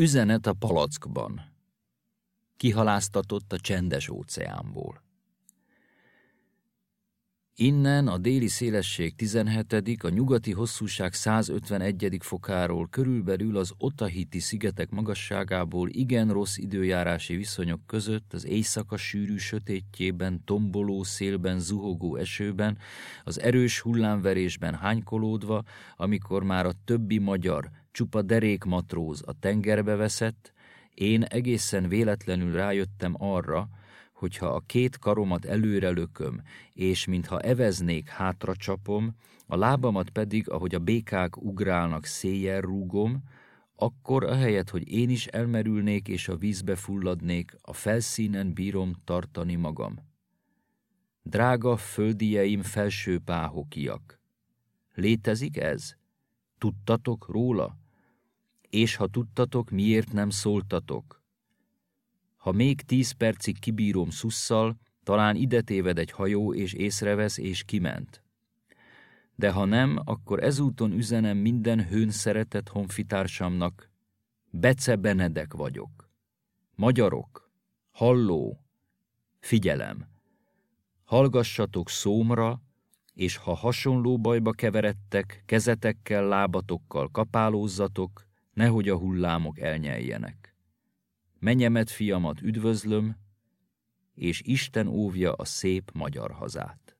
Üzenet a palackban. Kihaláztatott a csendes óceánból. Innen a déli szélesség 17., a nyugati hosszúság 151. fokáról körülbelül az Otahiti szigetek magasságából igen rossz időjárási viszonyok között az éjszaka sűrű sötétjében, tomboló szélben, zuhogó esőben, az erős hullámverésben hánykolódva, amikor már a többi magyar, csupa derék matróz a tengerbe veszett, én egészen véletlenül rájöttem arra, hogyha a két karomat előre lököm, és mintha eveznék, hátra csapom, a lábamat pedig, ahogy a békák ugrálnak, széjjel rúgom, akkor ahelyett, hogy én is elmerülnék és a vízbe fulladnék, a felszínen bírom tartani magam. Drága földieim felső páhokiak, létezik ez? Tudtatok róla? És ha tudtatok, miért nem szóltatok? Ha még tíz percig kibírom szusszal, talán ide téved egy hajó, és észrevesz, és kiment. De ha nem, akkor ezúton üzenem minden hőn szeretett honfitársamnak, Bece Benedek vagyok. Magyarok, halló, figyelem, hallgassatok szómra, és ha hasonló bajba keveredtek, kezetekkel, lábatokkal kapálózzatok, nehogy a hullámok elnyeljenek. Menyemet fiamat üdvözlöm, és Isten óvja a szép magyar hazát.